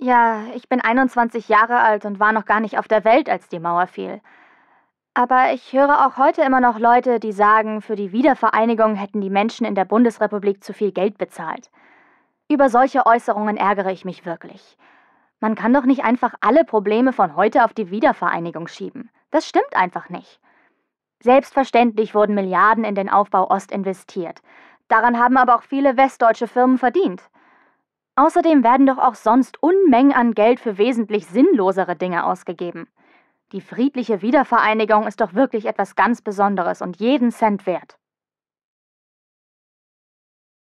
Ja, ich bin 21 Jahre alt und war noch gar nicht auf der Welt, als die Mauer fiel. Aber ich höre auch heute immer noch Leute, die sagen, für die Wiedervereinigung hätten die Menschen in der Bundesrepublik zu viel Geld bezahlt. Über solche Äußerungen ärgere ich mich wirklich. Man kann doch nicht einfach alle Probleme von heute auf die Wiedervereinigung schieben. Das stimmt einfach nicht. Selbstverständlich wurden Milliarden in den Aufbau Ost investiert. Daran haben aber auch viele westdeutsche Firmen verdient. Außerdem werden doch auch sonst Unmengen an Geld für wesentlich sinnlosere Dinge ausgegeben. Die friedliche Wiedervereinigung ist doch wirklich etwas ganz Besonderes und jeden Cent wert.